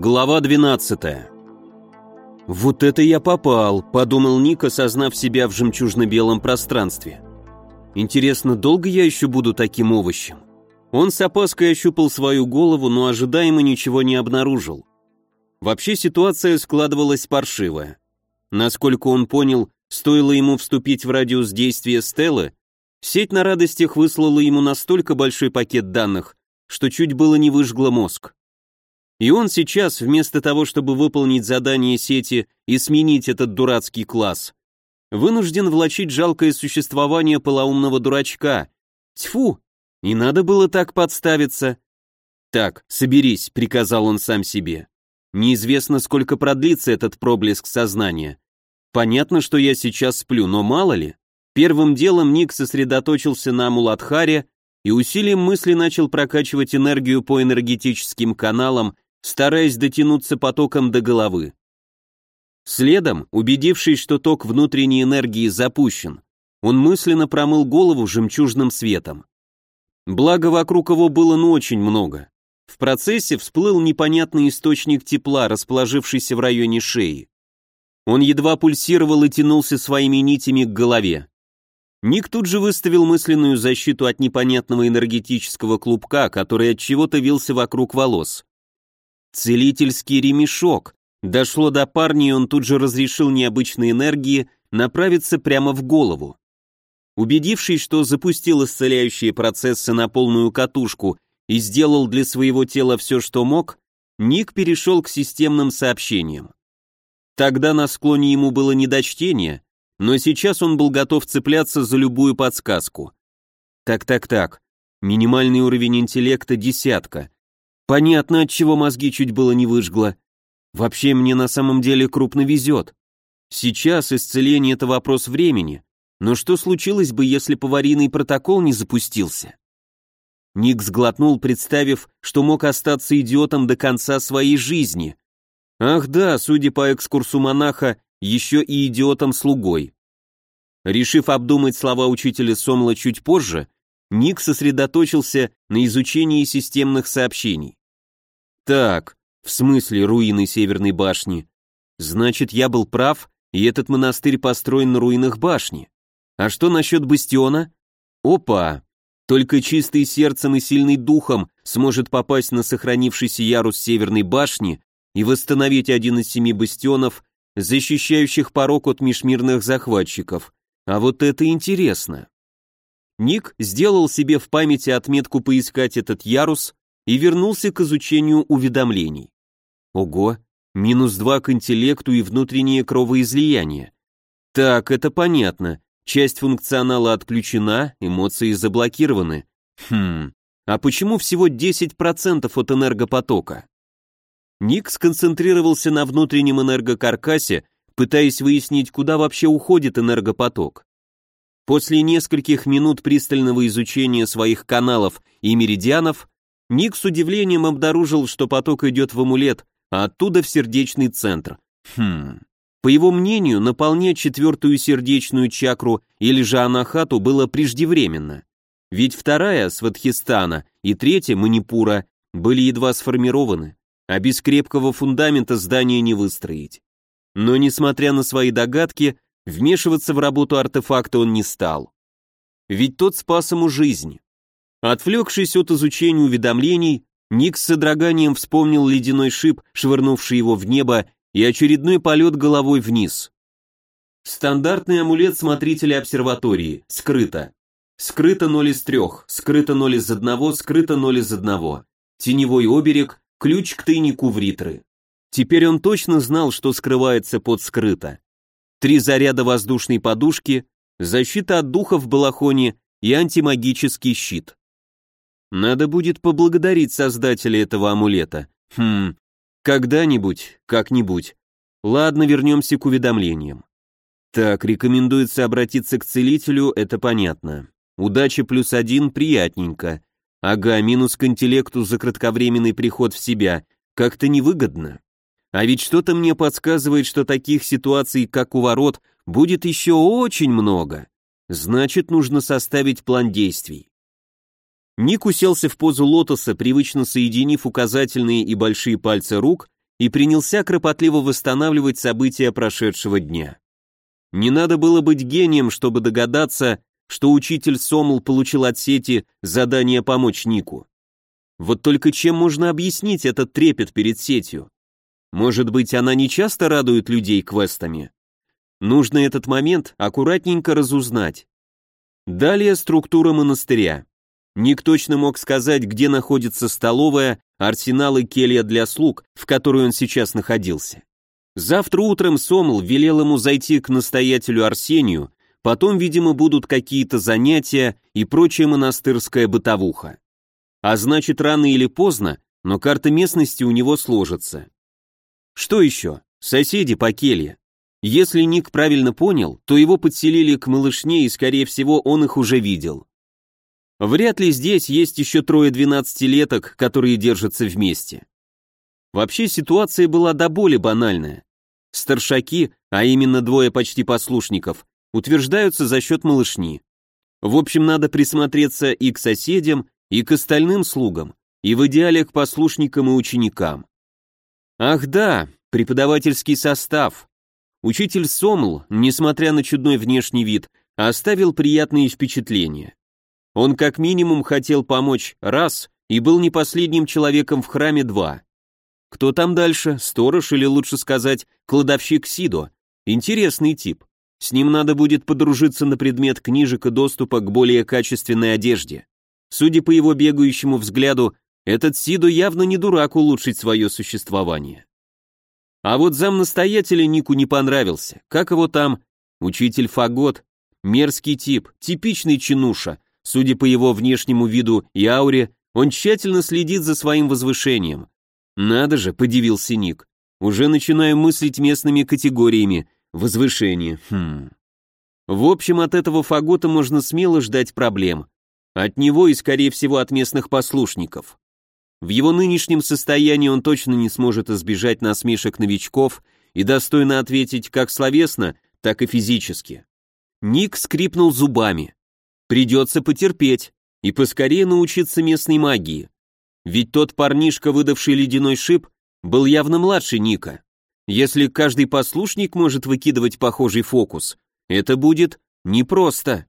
Глава 12 «Вот это я попал», — подумал Ник, осознав себя в жемчужно-белом пространстве. «Интересно, долго я еще буду таким овощем?» Он с опаской ощупал свою голову, но ожидаемо ничего не обнаружил. Вообще ситуация складывалась паршивая. Насколько он понял, стоило ему вступить в радиус действия Стеллы, сеть на радостях выслала ему настолько большой пакет данных, что чуть было не выжгло мозг. И он сейчас, вместо того, чтобы выполнить задание сети и сменить этот дурацкий класс, вынужден влачить жалкое существование полоумного дурачка. Тьфу! Не надо было так подставиться. «Так, соберись», — приказал он сам себе. «Неизвестно, сколько продлится этот проблеск сознания. Понятно, что я сейчас сплю, но мало ли». Первым делом Ник сосредоточился на Муладхаре и усилием мысли начал прокачивать энергию по энергетическим каналам, стараясь дотянуться потоком до головы. Следом, убедившись, что ток внутренней энергии запущен, он мысленно промыл голову жемчужным светом. Благо вокруг его было ну очень много. В процессе всплыл непонятный источник тепла, расположившийся в районе шеи. Он едва пульсировал и тянулся своими нитями к голове. Ник тут же выставил мысленную защиту от непонятного энергетического клубка, который от чего-то вился вокруг волос. Целительский ремешок. Дошло до парня, и он тут же разрешил необычной энергии направиться прямо в голову. Убедившись, что запустил исцеляющие процессы на полную катушку и сделал для своего тела все, что мог, Ник перешел к системным сообщениям. Тогда на склоне ему было не до чтения, но сейчас он был готов цепляться за любую подсказку. Так-так-так, минимальный уровень интеллекта десятка, Понятно, от чего мозги чуть было не выжгло. Вообще мне на самом деле крупно везет. Сейчас исцеление — это вопрос времени. Но что случилось бы, если поварийный протокол не запустился? Ник сглотнул, представив, что мог остаться идиотом до конца своей жизни. Ах да, судя по экскурсу монаха, еще и идиотом-слугой. Решив обдумать слова учителя Сомла чуть позже, Ник сосредоточился на изучении системных сообщений. Так, в смысле руины Северной башни? Значит, я был прав, и этот монастырь построен на руинах башни. А что насчет бастиона? Опа! Только чистый сердцем и сильный духом сможет попасть на сохранившийся ярус Северной башни и восстановить один из семи бастионов, защищающих порог от межмирных захватчиков. А вот это интересно. Ник сделал себе в памяти отметку поискать этот ярус и вернулся к изучению уведомлений. Ого, минус два к интеллекту и внутреннее кровоизлияние. Так, это понятно. Часть функционала отключена, эмоции заблокированы. Хм, а почему всего 10% от энергопотока? Ник сконцентрировался на внутреннем энергокаркасе, пытаясь выяснить, куда вообще уходит энергопоток. После нескольких минут пристального изучения своих каналов и меридианов, Ник с удивлением обнаружил, что поток идет в амулет, а оттуда в сердечный центр. Хм. По его мнению, наполнять четвертую сердечную чакру или же анахату было преждевременно. Ведь вторая, Сватхистана, и третья, Манипура, были едва сформированы, а без крепкого фундамента здание не выстроить. Но, несмотря на свои догадки, вмешиваться в работу артефакта он не стал. Ведь тот спас ему жизнь. Отвлекшись от изучения уведомлений, Ник с содроганием вспомнил ледяной шип, швырнувший его в небо, и очередной полет головой вниз. Стандартный амулет смотрителя обсерватории. Скрыто. Скрыто 0 из 3, скрыто 0 из 1, скрыто 0 из 1. Теневой оберег, ключ к тайнику в ритры. Теперь он точно знал, что скрывается под скрыто. Три заряда воздушной подушки, защита от духа в балахоне и антимагический щит. Надо будет поблагодарить создателя этого амулета. Хм, когда-нибудь, как-нибудь. Ладно, вернемся к уведомлениям. Так, рекомендуется обратиться к целителю, это понятно. Удача плюс один, приятненько. Ага, минус к интеллекту за кратковременный приход в себя. Как-то невыгодно. А ведь что-то мне подсказывает, что таких ситуаций, как у ворот, будет еще очень много. Значит, нужно составить план действий. Ник уселся в позу лотоса, привычно соединив указательные и большие пальцы рук и принялся кропотливо восстанавливать события прошедшего дня. Не надо было быть гением, чтобы догадаться, что учитель Сомл получил от сети задание помочь Нику. Вот только чем можно объяснить этот трепет перед сетью? Может быть, она не часто радует людей квестами? Нужно этот момент аккуратненько разузнать. Далее структура монастыря. Ник точно мог сказать, где находится столовая, арсенал и келья для слуг, в которой он сейчас находился. Завтра утром Сомл велел ему зайти к настоятелю Арсению, потом, видимо, будут какие-то занятия и прочая монастырская бытовуха. А значит, рано или поздно, но карта местности у него сложится. Что еще? Соседи по келье. Если Ник правильно понял, то его подселили к малышне, и, скорее всего, он их уже видел. Вряд ли здесь есть еще трое двенадцатилеток, которые держатся вместе. Вообще ситуация была до боли банальная. Старшаки, а именно двое почти послушников, утверждаются за счет малышни. В общем, надо присмотреться и к соседям, и к остальным слугам, и в идеале к послушникам и ученикам. Ах да, преподавательский состав. Учитель Сомл, несмотря на чудной внешний вид, оставил приятные впечатления. Он как минимум хотел помочь раз и был не последним человеком в храме два. Кто там дальше, сторож или лучше сказать, кладовщик Сидо? Интересный тип. С ним надо будет подружиться на предмет книжек и доступа к более качественной одежде. Судя по его бегающему взгляду, этот Сидо явно не дурак улучшить свое существование. А вот зам настоятеля Нику не понравился. Как его там? Учитель Фагот. Мерзкий тип, типичный чинуша. Судя по его внешнему виду и ауре, он тщательно следит за своим возвышением. Надо же, подивился Ник. Уже начинаю мыслить местными категориями. Возвышение. Хм. В общем, от этого фагота можно смело ждать проблем. От него и, скорее всего, от местных послушников. В его нынешнем состоянии он точно не сможет избежать насмешек новичков и достойно ответить как словесно, так и физически. Ник скрипнул зубами. Придется потерпеть и поскорее научиться местной магии. Ведь тот парнишка, выдавший ледяной шип, был явно младше Ника. Если каждый послушник может выкидывать похожий фокус, это будет непросто.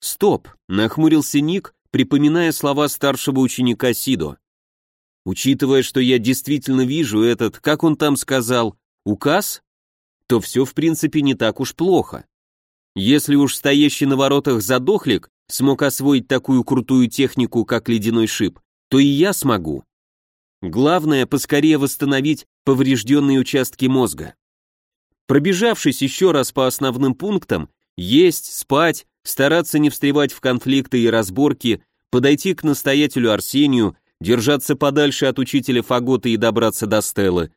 Стоп, нахмурился Ник, припоминая слова старшего ученика Сидо. Учитывая, что я действительно вижу этот, как он там сказал, указ, то все в принципе не так уж плохо. Если уж стоящий на воротах задохлик смог освоить такую крутую технику, как ледяной шип, то и я смогу. Главное, поскорее восстановить поврежденные участки мозга. Пробежавшись еще раз по основным пунктам, есть, спать, стараться не встревать в конфликты и разборки, подойти к настоятелю Арсению, держаться подальше от учителя Фагота и добраться до Стеллы,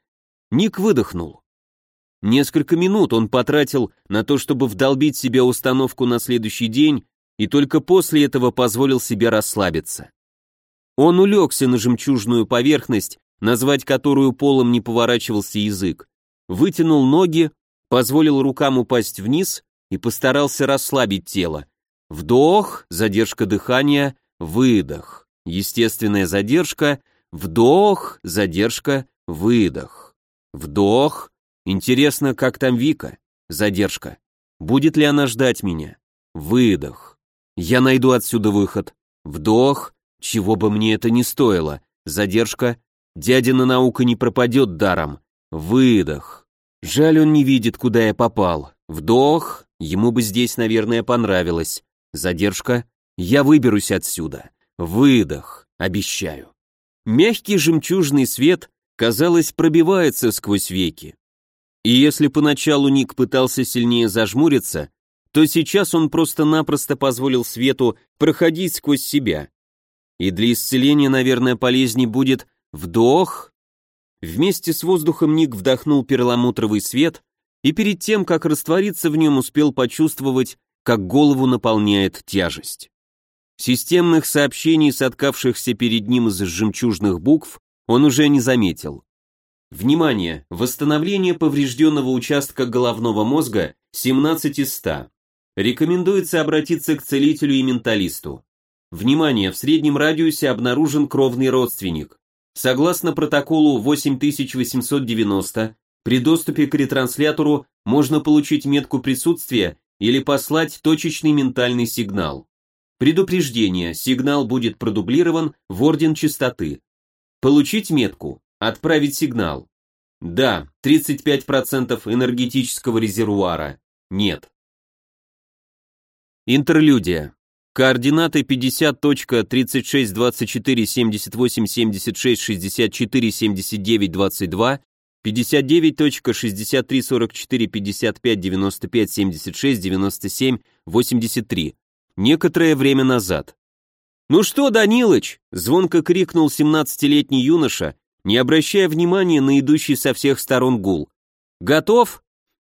Ник выдохнул. Несколько минут он потратил на то, чтобы вдолбить себе установку на следующий день, и только после этого позволил себе расслабиться. Он улегся на жемчужную поверхность, назвать которую полом не поворачивался язык, вытянул ноги, позволил рукам упасть вниз и постарался расслабить тело. Вдох, задержка дыхания, выдох. Естественная задержка, вдох, задержка, выдох. Вдох. Интересно, как там Вика? Задержка. Будет ли она ждать меня? Выдох. Я найду отсюда выход. Вдох, чего бы мне это ни стоило. Задержка. Дядина наука не пропадет даром. Выдох. Жаль, он не видит, куда я попал. Вдох. Ему бы здесь, наверное, понравилось. Задержка. Я выберусь отсюда. Выдох. Обещаю. Мягкий жемчужный свет, казалось, пробивается сквозь веки. И если поначалу Ник пытался сильнее зажмуриться, то сейчас он просто-напросто позволил свету проходить сквозь себя. И для исцеления, наверное, полезней будет вдох. Вместе с воздухом Ник вдохнул перламутровый свет и перед тем, как раствориться в нем, успел почувствовать, как голову наполняет тяжесть. Системных сообщений, соткавшихся перед ним из жемчужных букв, он уже не заметил. Внимание! Восстановление поврежденного участка головного мозга 17 из 100. Рекомендуется обратиться к целителю и менталисту. Внимание, в среднем радиусе обнаружен кровный родственник. Согласно протоколу 8890, при доступе к ретранслятору можно получить метку присутствия или послать точечный ментальный сигнал. Предупреждение, сигнал будет продублирован в орден частоты. Получить метку, отправить сигнал. Да, 35% энергетического резервуара. Нет. Интерлюдия. Координаты 50.347876647922 59.634455959697 Некоторое время назад. «Ну что, Данилыч?» — звонко крикнул 17-летний юноша, не обращая внимания на идущий со всех сторон гул. «Готов?»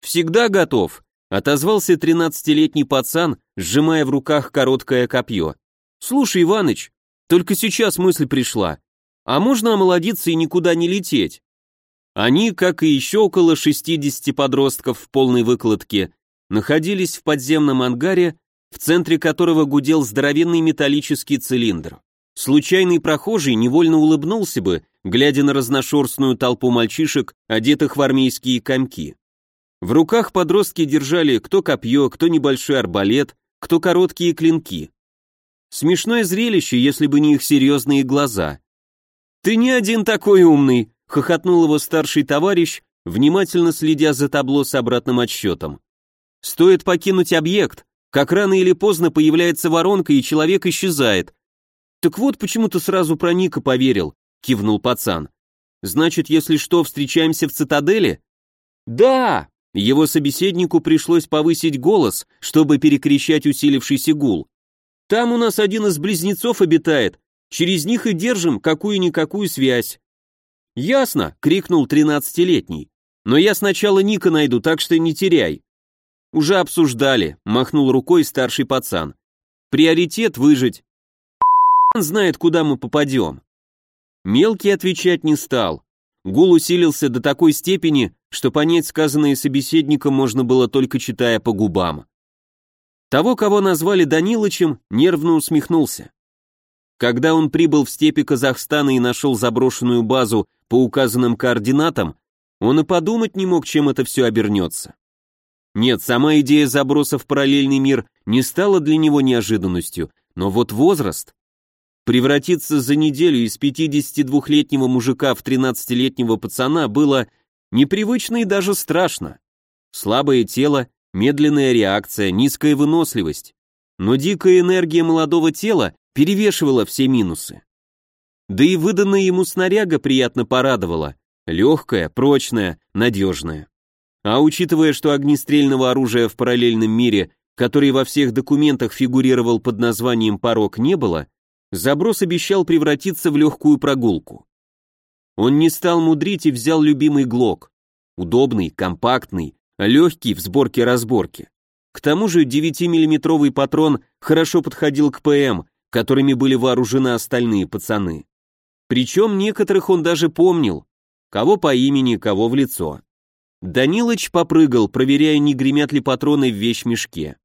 «Всегда готов», — отозвался 13-летний пацан, сжимая в руках короткое копье. «Слушай, Иваныч, только сейчас мысль пришла. А можно омолодиться и никуда не лететь? Они, как и еще около 60 подростков в полной выкладке, находились в подземном ангаре, в центре которого гудел здоровенный металлический цилиндр. Случайный прохожий невольно улыбнулся бы, глядя на разношерстную толпу мальчишек, одетых в армейские комки. В руках подростки держали кто копье, кто небольшой арбалет, кто короткие клинки. Смешное зрелище, если бы не их серьезные глаза. «Ты не один такой умный», хохотнул его старший товарищ, внимательно следя за табло с обратным отсчетом. Стоит покинуть объект, как рано или поздно появляется воронка и человек исчезает. Так вот, почему ты сразу про Ника поверил, кивнул пацан. Значит, если что, встречаемся в цитадели? Да! Его собеседнику пришлось повысить голос, чтобы перекричать усилившийся гул. Там у нас один из близнецов обитает, через них и держим какую-никакую связь. «Ясно!» — крикнул тринадцатилетний. «Но я сначала Ника найду, так что не теряй». «Уже обсуждали», — махнул рукой старший пацан. «Приоритет выжить. Он знает, куда мы попадем». Мелкий отвечать не стал. Гул усилился до такой степени, что понять сказанное собеседником можно было только читая по губам. Того, кого назвали Данилычем, нервно усмехнулся. Когда он прибыл в степи Казахстана и нашел заброшенную базу по указанным координатам, он и подумать не мог, чем это все обернется. Нет, сама идея заброса в параллельный мир не стала для него неожиданностью, но вот возраст. Превратиться за неделю из 52-летнего мужика в 13-летнего пацана было непривычно и даже страшно. Слабое тело, медленная реакция, низкая выносливость. Но дикая энергия молодого тела перевешивала все минусы. Да и выданная ему снаряга приятно порадовала. Легкая, прочная, надежная. А учитывая, что огнестрельного оружия в параллельном мире, который во всех документах фигурировал под названием «порог» не было, заброс обещал превратиться в легкую прогулку. Он не стал мудрить и взял любимый ГЛОК. Удобный, компактный, легкий в сборке-разборке. К тому же 9-миллиметровый патрон хорошо подходил к ПМ, которыми были вооружены остальные пацаны. Причем некоторых он даже помнил, кого по имени, кого в лицо. Данилыч попрыгал, проверяя, не гремят ли патроны в вещмешке.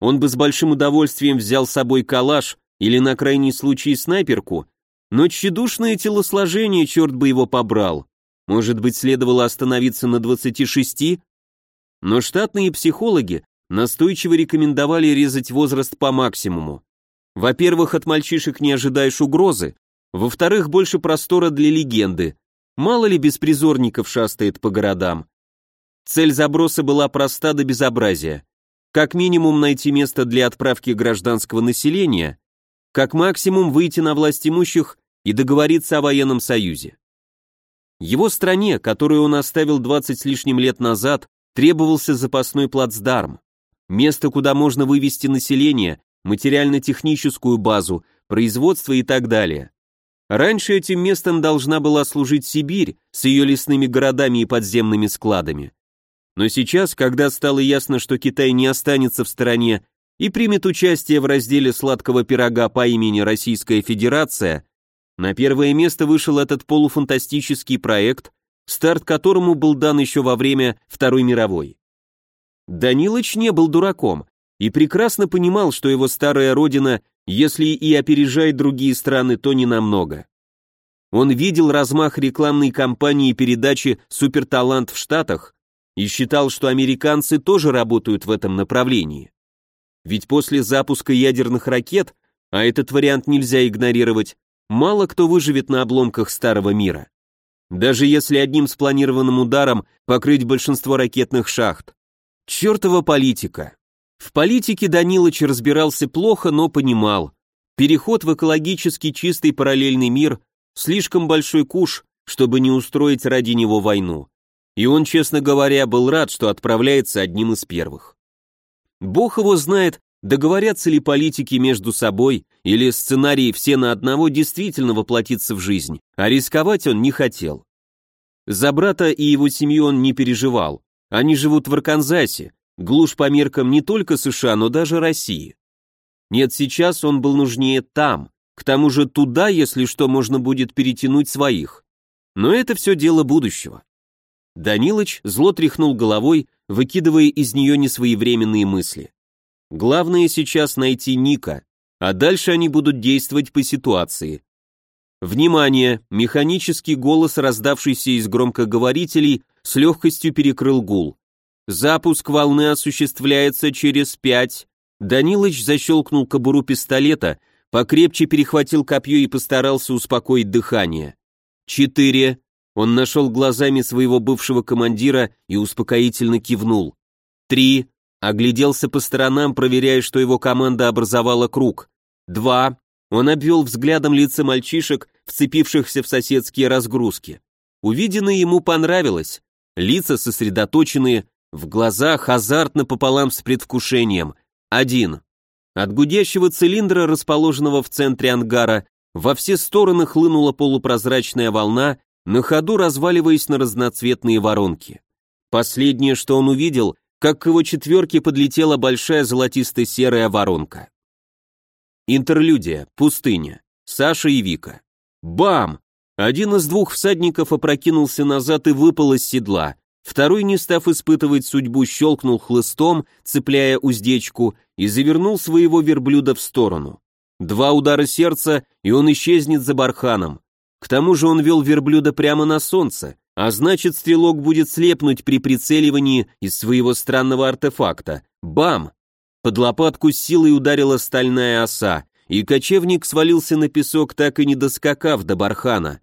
Он бы с большим удовольствием взял с собой калаш или на крайний случай снайперку, но тщедушное телосложение, черт бы его побрал. Может быть, следовало остановиться на 26? Но штатные психологи настойчиво рекомендовали резать возраст по максимуму. Во-первых, от мальчишек не ожидаешь угрозы, во-вторых, больше простора для легенды. Мало ли беспризорников шастает по городам. Цель заброса была проста до безобразия. Как минимум найти место для отправки гражданского населения, как максимум выйти на власть имущих и договориться о военном союзе. Его стране, которую он оставил 20 с лишним лет назад, требовался запасной плацдарм. Место, куда можно вывести население материально-техническую базу, производство и так далее. Раньше этим местом должна была служить Сибирь с ее лесными городами и подземными складами. Но сейчас, когда стало ясно, что Китай не останется в стороне и примет участие в разделе сладкого пирога по имени Российская Федерация, на первое место вышел этот полуфантастический проект, старт которому был дан еще во время Второй мировой. Данилыч не был дураком и прекрасно понимал, что его старая родина, если и опережает другие страны, то не намного. Он видел размах рекламной кампании передачи «Суперталант» в Штатах и считал, что американцы тоже работают в этом направлении. Ведь после запуска ядерных ракет, а этот вариант нельзя игнорировать, мало кто выживет на обломках старого мира. Даже если одним спланированным ударом покрыть большинство ракетных шахт. Чертова политика. В политике Данилыч разбирался плохо, но понимал. Переход в экологически чистый параллельный мир – слишком большой куш, чтобы не устроить ради него войну. И он, честно говоря, был рад, что отправляется одним из первых. Бог его знает, договорятся ли политики между собой, или сценарий «все на одного» действительно воплотится в жизнь, а рисковать он не хотел. За брата и его семью он не переживал. Они живут в Арканзасе, глушь по меркам не только США, но даже России. Нет, сейчас он был нужнее там, к тому же туда, если что, можно будет перетянуть своих. Но это все дело будущего. Данилыч зло тряхнул головой, выкидывая из нее несвоевременные мысли. Главное сейчас найти Ника, а дальше они будут действовать по ситуации. Внимание! Механический голос, раздавшийся из громкоговорителей, с легкостью перекрыл гул. Запуск волны осуществляется через пять. Данилыч защелкнул кобуру пистолета, покрепче перехватил копье и постарался успокоить дыхание. Четыре. Он нашел глазами своего бывшего командира и успокоительно кивнул. Три. Огляделся по сторонам, проверяя, что его команда образовала круг. Два. Он обвел взглядом лица мальчишек, вцепившихся в соседские разгрузки. Увиденное ему понравилось. Лица сосредоточенные, в глазах азартно пополам с предвкушением. Один. От гудящего цилиндра, расположенного в центре ангара, во все стороны хлынула полупрозрачная волна, на ходу разваливаясь на разноцветные воронки. Последнее, что он увидел, как к его четверке подлетела большая золотисто-серая воронка. Интерлюдия, пустыня, Саша и Вика. Бам! Один из двух всадников опрокинулся назад и выпал из седла. Второй, не став испытывать судьбу, щелкнул хлыстом, цепляя уздечку, и завернул своего верблюда в сторону. Два удара сердца, и он исчезнет за барханом. К тому же он вел верблюда прямо на солнце, а значит, стрелок будет слепнуть при прицеливании из своего странного артефакта. Бам! Под лопатку силой ударила стальная оса, и кочевник свалился на песок, так и не доскакав до бархана.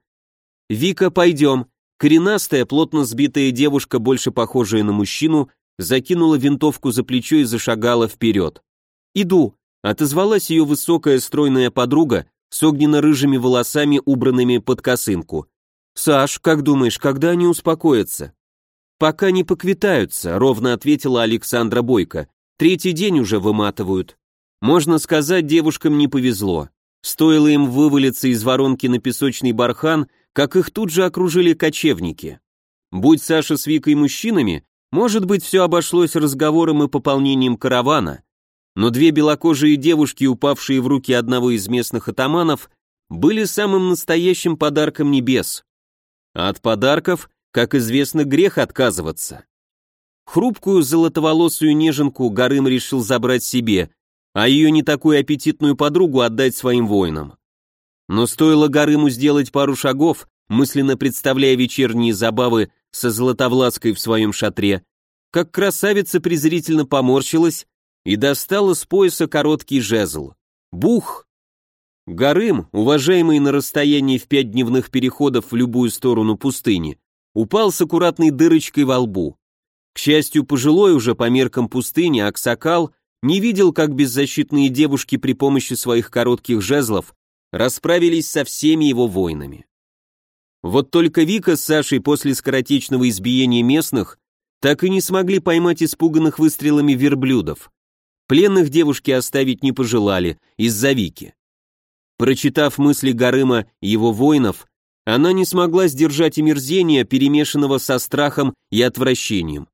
«Вика, пойдем». Коренастая, плотно сбитая девушка, больше похожая на мужчину, закинула винтовку за плечо и зашагала вперед. «Иду», — отозвалась ее высокая стройная подруга с огненно-рыжими волосами, убранными под косынку. «Саш, как думаешь, когда они успокоятся?» «Пока не поквитаются», — ровно ответила Александра Бойко. Третий день уже выматывают. Можно сказать, девушкам не повезло. Стоило им вывалиться из воронки на песочный бархан, как их тут же окружили кочевники. Будь Саша с Викой мужчинами, может быть, все обошлось разговором и пополнением каравана. Но две белокожие девушки, упавшие в руки одного из местных атаманов, были самым настоящим подарком небес. А от подарков, как известно, грех отказываться. Хрупкую золотоволосую неженку Гарым решил забрать себе, а ее не такую аппетитную подругу отдать своим воинам. Но стоило Гарыму сделать пару шагов, мысленно представляя вечерние забавы со Златовлаской в своем шатре, как красавица презрительно поморщилась и достала с пояса короткий жезл. Бух! Гарым, уважаемый на расстоянии в пять дневных переходов в любую сторону пустыни, упал с аккуратной дырочкой во лбу. К счастью, пожилой уже по меркам пустыни Аксакал не видел, как беззащитные девушки при помощи своих коротких жезлов расправились со всеми его воинами. Вот только Вика с Сашей после скоротечного избиения местных так и не смогли поймать испуганных выстрелами верблюдов. Пленных девушки оставить не пожелали из-за Вики. Прочитав мысли Гарыма и его воинов, она не смогла сдержать омерзения, перемешанного со страхом и отвращением.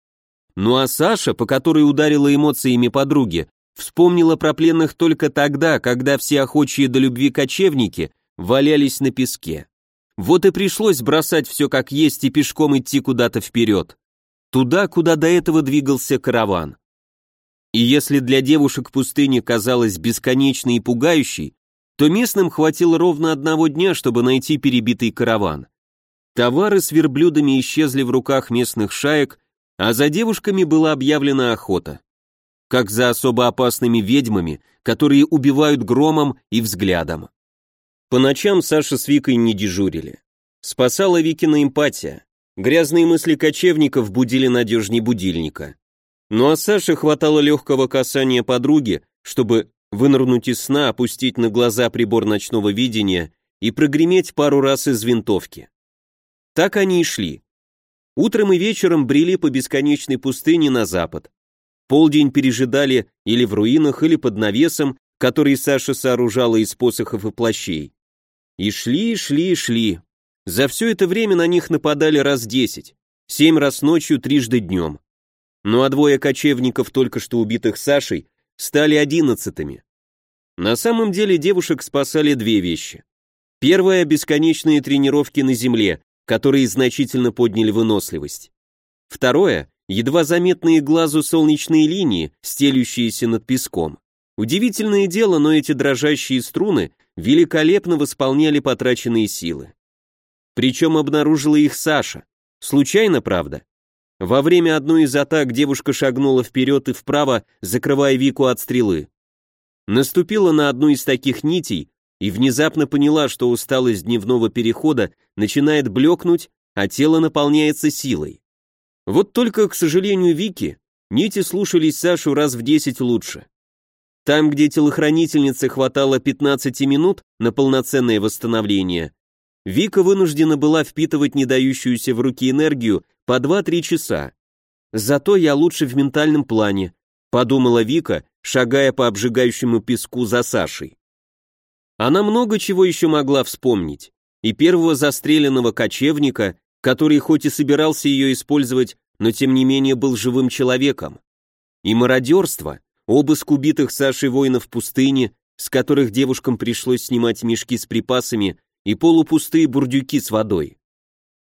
Ну а Саша, по которой ударила эмоциями подруги, вспомнила про пленных только тогда, когда все охочие до любви кочевники валялись на песке. Вот и пришлось бросать все как есть и пешком идти куда-то вперед. Туда, куда до этого двигался караван. И если для девушек пустыни казалась бесконечной и пугающей, то местным хватило ровно одного дня, чтобы найти перебитый караван. Товары с верблюдами исчезли в руках местных шаек, а за девушками была объявлена охота. Как за особо опасными ведьмами, которые убивают громом и взглядом. По ночам Саша с Викой не дежурили. Спасала Викина эмпатия. Грязные мысли кочевников будили надежней будильника. Ну а Саше хватало легкого касания подруги, чтобы вынырнуть из сна, опустить на глаза прибор ночного видения и прогреметь пару раз из винтовки. Так они и шли. Утром и вечером брели по бесконечной пустыне на запад. Полдень пережидали или в руинах, или под навесом, который Саша сооружала из посохов и плащей. И шли, шли, шли. За все это время на них нападали раз десять, семь раз ночью, трижды днем. Ну а двое кочевников, только что убитых Сашей, стали одиннадцатыми. На самом деле девушек спасали две вещи. Первая – бесконечные тренировки на земле, которые значительно подняли выносливость. Второе – едва заметные глазу солнечные линии, стелющиеся над песком. Удивительное дело, но эти дрожащие струны великолепно восполняли потраченные силы. Причем обнаружила их Саша. Случайно, правда? Во время одной из атак девушка шагнула вперед и вправо, закрывая Вику от стрелы. Наступила на одну из таких нитей и внезапно поняла, что усталость дневного перехода начинает блекнуть, а тело наполняется силой. Вот только, к сожалению, Вики, нити слушались Сашу раз в десять лучше. Там, где телохранительнице хватало 15 минут на полноценное восстановление, Вика вынуждена была впитывать не дающуюся в руки энергию по 2-3 часа. Зато я лучше в ментальном плане, подумала Вика, шагая по обжигающему песку за Сашей. Она много чего еще могла вспомнить. И первого застреленного кочевника, который хоть и собирался ее использовать, но тем не менее был живым человеком. И мародерство, обыск убитых Сашей воинов в пустыне, с которых девушкам пришлось снимать мешки с припасами и полупустые бурдюки с водой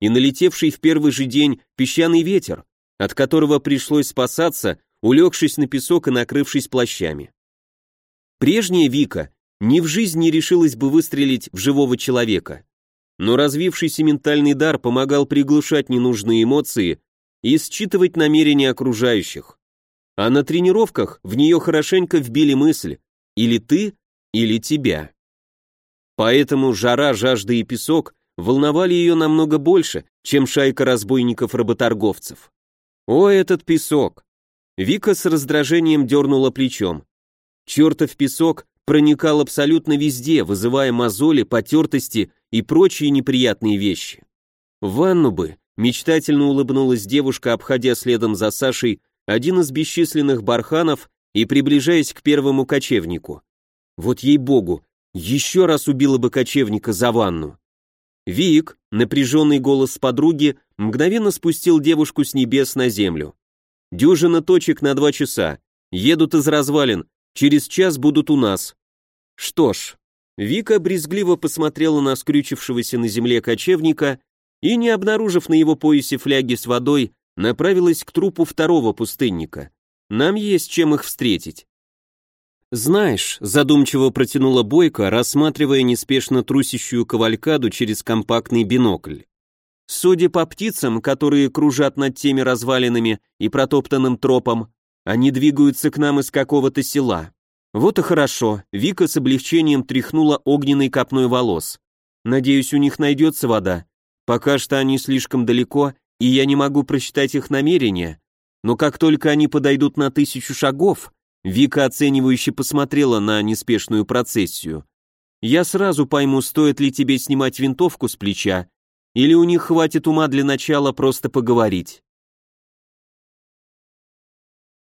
и налетевший в первый же день песчаный ветер, от которого пришлось спасаться, улегшись на песок и накрывшись плащами. Прежняя Вика ни в жизни не решилась бы выстрелить в живого человека, но развившийся ментальный дар помогал приглушать ненужные эмоции и считывать намерения окружающих. А на тренировках в нее хорошенько вбили мысль «или ты, или тебя». Поэтому жара, жажда и песок волновали ее намного больше, чем шайка разбойников-работорговцев. О, этот песок! Вика с раздражением дернула плечом. Чертов песок проникал абсолютно везде, вызывая мозоли, потертости и прочие неприятные вещи. В ванну бы, мечтательно улыбнулась девушка, обходя следом за Сашей один из бесчисленных барханов и приближаясь к первому кочевнику. Вот ей-богу, еще раз убила бы кочевника за ванну. Вик, напряженный голос подруги, мгновенно спустил девушку с небес на землю. Дюжина точек на два часа. Едут из развалин. Через час будут у нас. Что ж, Вика брезгливо посмотрела на скрючившегося на земле кочевника и, не обнаружив на его поясе фляги с водой, направилась к трупу второго пустынника. Нам есть чем их встретить. «Знаешь», — задумчиво протянула Бойко, рассматривая неспешно трусящую кавалькаду через компактный бинокль. «Судя по птицам, которые кружат над теми развалинами и протоптанным тропом, они двигаются к нам из какого-то села. Вот и хорошо», — Вика с облегчением тряхнула огненной копной волос. «Надеюсь, у них найдется вода. Пока что они слишком далеко, и я не могу просчитать их намерения. Но как только они подойдут на тысячу шагов, Вика оценивающе посмотрела на неспешную процессию. «Я сразу пойму, стоит ли тебе снимать винтовку с плеча, или у них хватит ума для начала просто поговорить».